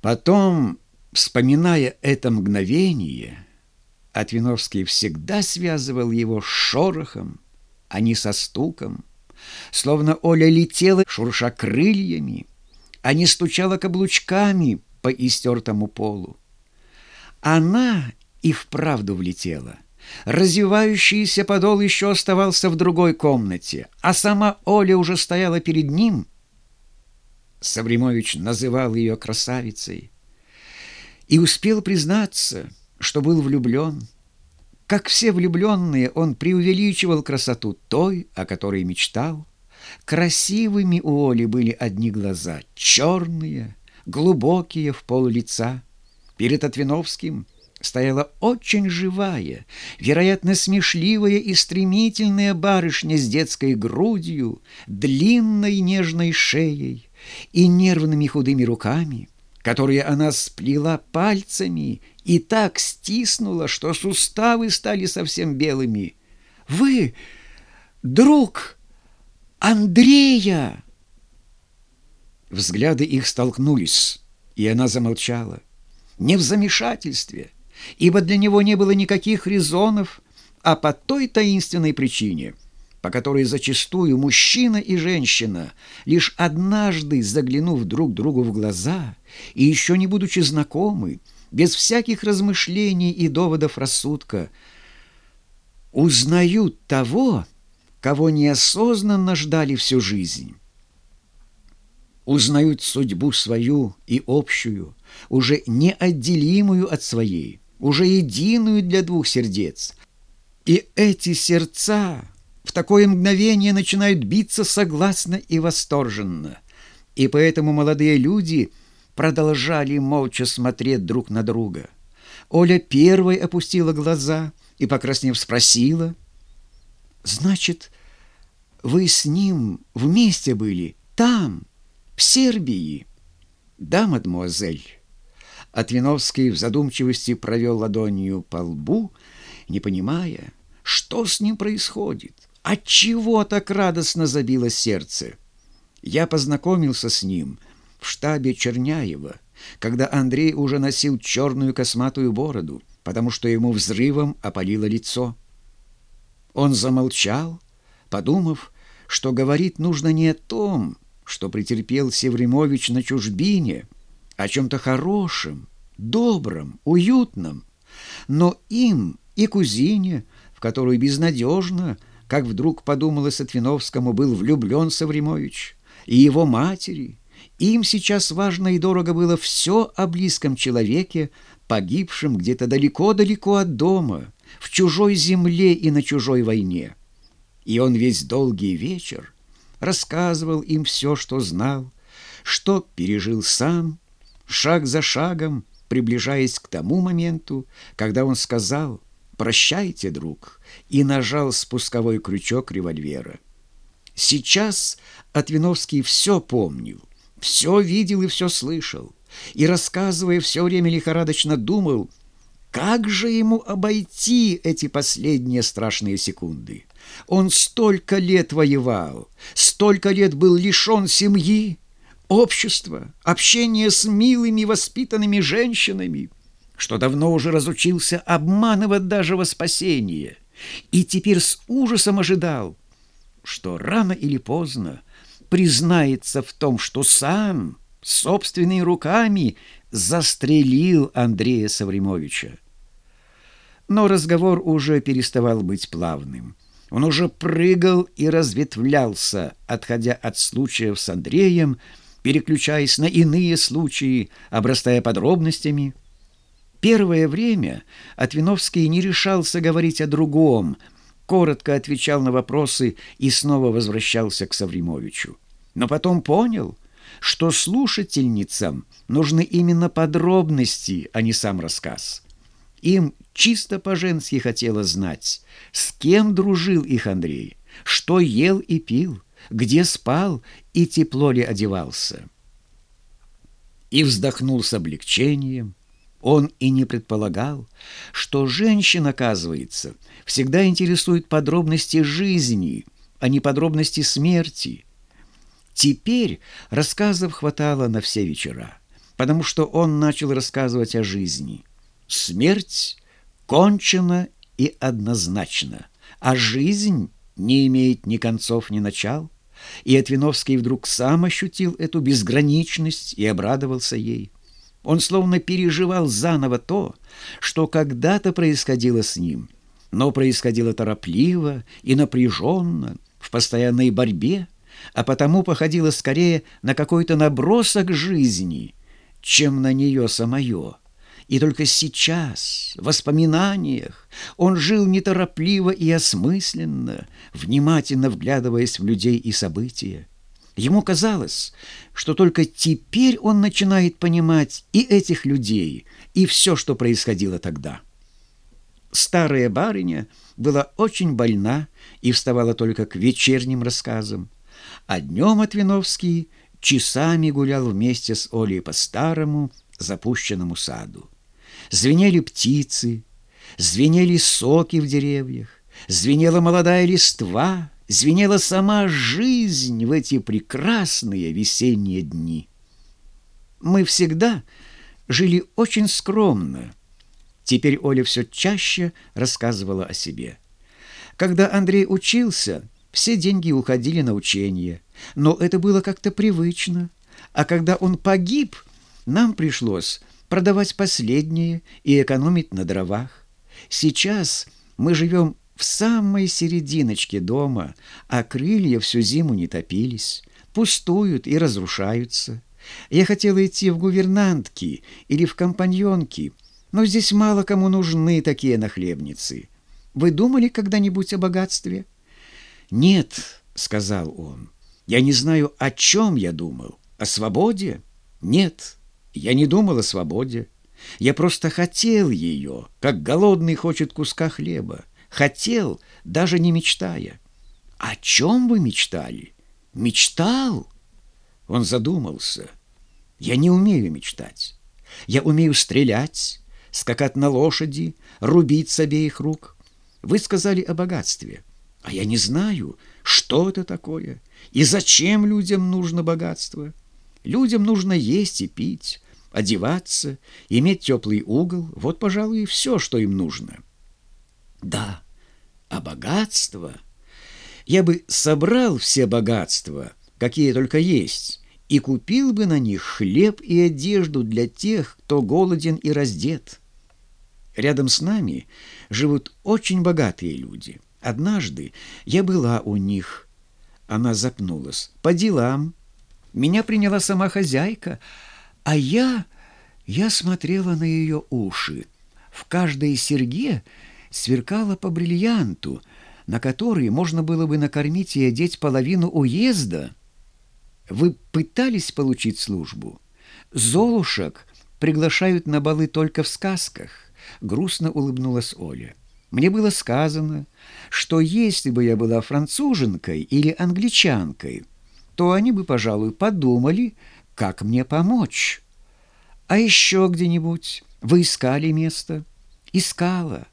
Потом, вспоминая это мгновение, Отвиновский всегда связывал его с шорохом, а не со стуком, словно Оля летела, шурша крыльями, а не стучала каблучками по истертому полу. Она и вправду влетела. Развивающийся подол еще оставался в другой комнате, а сама Оля уже стояла перед ним. Савримович называл ее красавицей и успел признаться, что был влюблен. Как все влюбленные, он преувеличивал красоту той, о которой мечтал. Красивыми у Оли были одни глаза, черные, глубокие в пол лица. Перед Отвиновским стояла очень живая, вероятно, смешливая и стремительная барышня с детской грудью, длинной нежной шеей и нервными худыми руками, которые она сплела пальцами и так стиснула, что суставы стали совсем белыми. «Вы, друг Андрея!» Взгляды их столкнулись, и она замолчала. Не в замешательстве, ибо для него не было никаких резонов, а по той таинственной причине, по которой зачастую мужчина и женщина, лишь однажды заглянув друг другу в глаза и еще не будучи знакомы, без всяких размышлений и доводов рассудка, узнают того, кого неосознанно ждали всю жизнь узнают судьбу свою и общую, уже неотделимую от своей, уже единую для двух сердец. И эти сердца в такое мгновение начинают биться согласно и восторженно. И поэтому молодые люди продолжали молча смотреть друг на друга. Оля первой опустила глаза и, покраснев, спросила, «Значит, вы с ним вместе были там?» в Сербии. Да, мадемуазель. Отвиновский в задумчивости провел ладонью по лбу, не понимая, что с ним происходит, отчего так радостно забило сердце. Я познакомился с ним в штабе Черняева, когда Андрей уже носил черную косматую бороду, потому что ему взрывом опалило лицо. Он замолчал, подумав, что говорить нужно не о том, что претерпел Севремович на чужбине, о чем-то хорошем, добром, уютном, но им и кузине, в которую безнадежно, как вдруг подумалось Отвиновскому, был влюблен Савремович, и его матери, им сейчас важно и дорого было все о близком человеке, погибшем где-то далеко-далеко от дома, в чужой земле и на чужой войне. И он весь долгий вечер рассказывал им все, что знал, что пережил сам, шаг за шагом, приближаясь к тому моменту, когда он сказал «Прощайте, друг», и нажал спусковой крючок револьвера. Сейчас Отвиновский все помнил, все видел и все слышал, и, рассказывая, все время лихорадочно думал, как же ему обойти эти последние страшные секунды. Он столько лет воевал, столько лет был лишен семьи, общества, общения с милыми воспитанными женщинами, что давно уже разучился обманывать даже во спасение, и теперь с ужасом ожидал, что рано или поздно признается в том, что сам собственными руками застрелил Андрея Савримовича. Но разговор уже переставал быть плавным. Он уже прыгал и разветвлялся, отходя от случаев с Андреем, переключаясь на иные случаи, обрастая подробностями. Первое время Отвиновский не решался говорить о другом, коротко отвечал на вопросы и снова возвращался к Савримовичу. Но потом понял, что слушательницам нужны именно подробности, а не сам рассказ. Им чисто по-женски хотела знать, с кем дружил их Андрей, что ел и пил, где спал и тепло ли одевался. И вздохнул с облегчением. Он и не предполагал, что женщин, оказывается, всегда интересуют подробности жизни, а не подробности смерти. Теперь рассказов хватало на все вечера. потому что он начал рассказывать о жизни. Смерть кончена и однозначна, а жизнь не имеет ни концов, ни начал. И Отвиновский вдруг сам ощутил эту безграничность и обрадовался ей. Он словно переживал заново то, что когда-то происходило с ним, но происходило торопливо и напряженно, в постоянной борьбе, а потому походило скорее на какой-то набросок жизни, чем на нее самое. И только сейчас, в воспоминаниях, он жил неторопливо и осмысленно, внимательно вглядываясь в людей и события. Ему казалось, что только теперь он начинает понимать и этих людей, и все, что происходило тогда. Старая барыня была очень больна и вставала только к вечерним рассказам, а днем Отвиновский часами гулял вместе с Олей по старому запущенному саду. Звенели птицы, звенели соки в деревьях, звенела молодая листва, звенела сама жизнь в эти прекрасные весенние дни. Мы всегда жили очень скромно. Теперь Оля все чаще рассказывала о себе. Когда Андрей учился, все деньги уходили на учение, но это было как-то привычно. А когда он погиб, нам пришлось продавать последнее и экономить на дровах. Сейчас мы живем в самой серединочке дома, а крылья всю зиму не топились, пустуют и разрушаются. Я хотела идти в гувернантки или в компаньонки, но здесь мало кому нужны такие нахлебницы. Вы думали когда-нибудь о богатстве? Нет, сказал он. Я не знаю, о чем я думал. О свободе? Нет. Я не думал о свободе. Я просто хотел ее, как голодный хочет куска хлеба. Хотел, даже не мечтая. О чем вы мечтали? Мечтал? Он задумался. Я не умею мечтать. Я умею стрелять, скакать на лошади, рубить с обеих рук. Вы сказали о богатстве, а я не знаю, что это такое и зачем людям нужно богатство. Людям нужно есть и пить, одеваться, иметь теплый угол. Вот, пожалуй, и все, что им нужно. Да, а богатство... Я бы собрал все богатства, какие только есть, и купил бы на них хлеб и одежду для тех, кто голоден и раздет. Рядом с нами живут очень богатые люди. Однажды я была у них. Она запнулась. По делам. Меня приняла сама хозяйка, а я... Я смотрела на ее уши. В каждой серьге сверкала по бриллианту, на который можно было бы накормить и одеть половину уезда. Вы пытались получить службу? Золушек приглашают на балы только в сказках. Грустно улыбнулась Оля. Мне было сказано, что если бы я была француженкой или англичанкой, то они бы, пожалуй, подумали, как мне помочь. А еще где-нибудь вы искали место? Искала.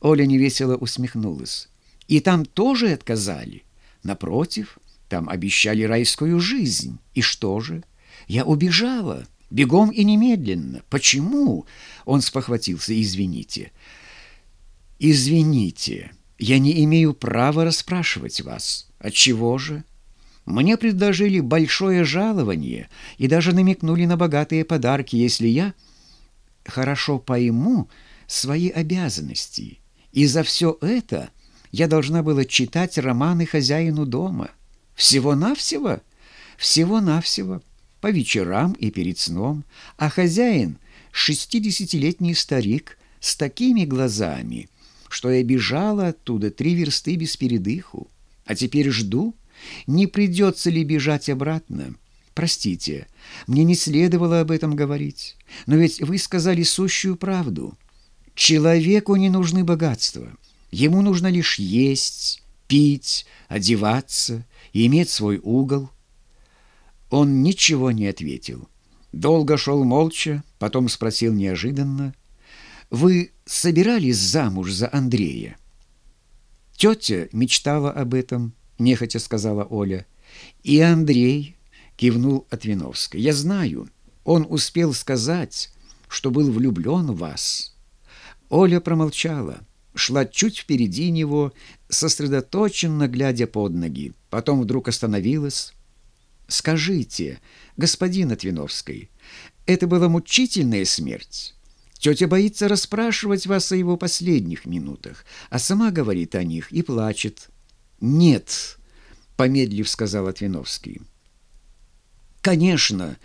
Оля невесело усмехнулась. И там тоже отказали. Напротив, там обещали райскую жизнь. И что же? Я убежала. Бегом и немедленно. Почему? Он спохватился. Извините. Извините. Я не имею права расспрашивать вас. Отчего же? Мне предложили большое жалование и даже намекнули на богатые подарки, если я хорошо пойму свои обязанности. И за все это я должна была читать романы хозяину дома. Всего-навсего? Всего-навсего. По вечерам и перед сном. А хозяин — шестидесятилетний старик с такими глазами, что я бежала оттуда три версты без передыху. А теперь жду — не придется ли бежать обратно? Простите, мне не следовало об этом говорить, но ведь вы сказали сущую правду. Человеку не нужны богатства. Ему нужно лишь есть, пить, одеваться и иметь свой угол. Он ничего не ответил. Долго шел молча, потом спросил неожиданно. «Вы собирались замуж за Андрея?» Тетя мечтала об этом, — нехотя сказала Оля. «И Андрей», — кивнул от Я знаю. Он успел сказать, что был влюблен в вас. Оля промолчала, шла чуть впереди него, сосредоточенно глядя под ноги. Потом вдруг остановилась. «Скажите, господин Отвиновский, это была мучительная смерть?» Тетя боится расспрашивать вас о его последних минутах, а сама говорит о них и плачет. «Нет», — помедлив сказал Отвиновский. «Конечно,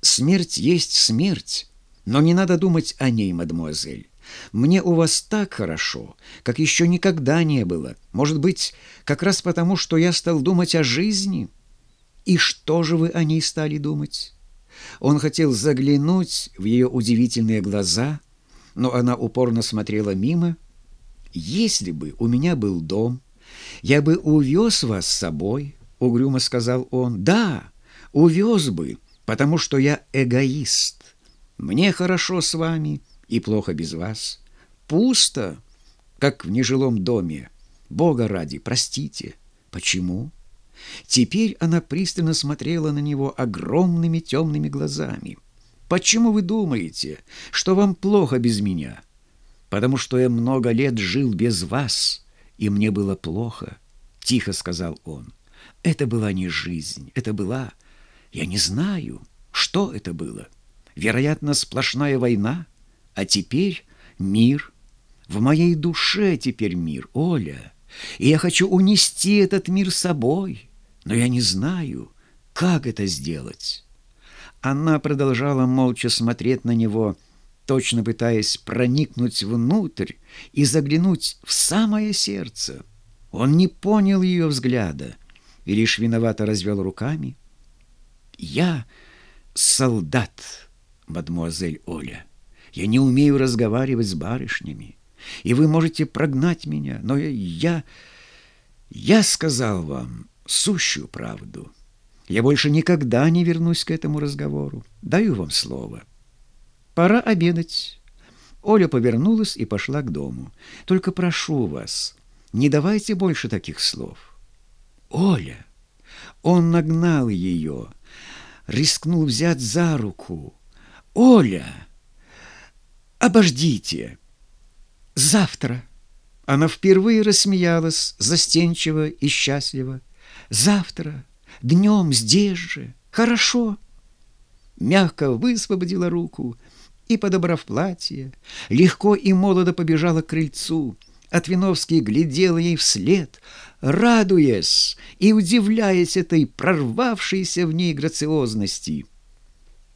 смерть есть смерть, но не надо думать о ней, мадемуазель. Мне у вас так хорошо, как еще никогда не было. Может быть, как раз потому, что я стал думать о жизни. И что же вы о ней стали думать?» Он хотел заглянуть в ее удивительные глаза, но она упорно смотрела мимо. «Если бы у меня был дом, я бы увез вас с собой», — угрюмо сказал он. «Да, увез бы, потому что я эгоист. Мне хорошо с вами и плохо без вас. Пусто, как в нежилом доме. Бога ради, простите. Почему?» Теперь она пристально смотрела на него огромными темными глазами. «Почему вы думаете, что вам плохо без меня?» «Потому что я много лет жил без вас, и мне было плохо», — тихо сказал он. «Это была не жизнь, это была... Я не знаю, что это было. Вероятно, сплошная война, а теперь мир. В моей душе теперь мир, Оля, и я хочу унести этот мир с соб». Но я не знаю, как это сделать. Она продолжала молча смотреть на него, точно пытаясь проникнуть внутрь и заглянуть в самое сердце. Он не понял ее взгляда и лишь виновато развел руками. «Я солдат, мадмуазель Оля. Я не умею разговаривать с барышнями, и вы можете прогнать меня, но я... Я сказал вам, сущую правду. Я больше никогда не вернусь к этому разговору. Даю вам слово. Пора обедать. Оля повернулась и пошла к дому. Только прошу вас, не давайте больше таких слов. Оля! Он нагнал ее, рискнул взять за руку. Оля! Обождите! Завтра! Она впервые рассмеялась, застенчиво и счастливо. Завтра, днем здесь же. Хорошо. Мягко высвободила руку и, подобрав платье, легко и молодо побежала к крыльцу. Отвиновский глядел ей вслед, радуясь и удивляясь этой прорвавшейся в ней грациозности.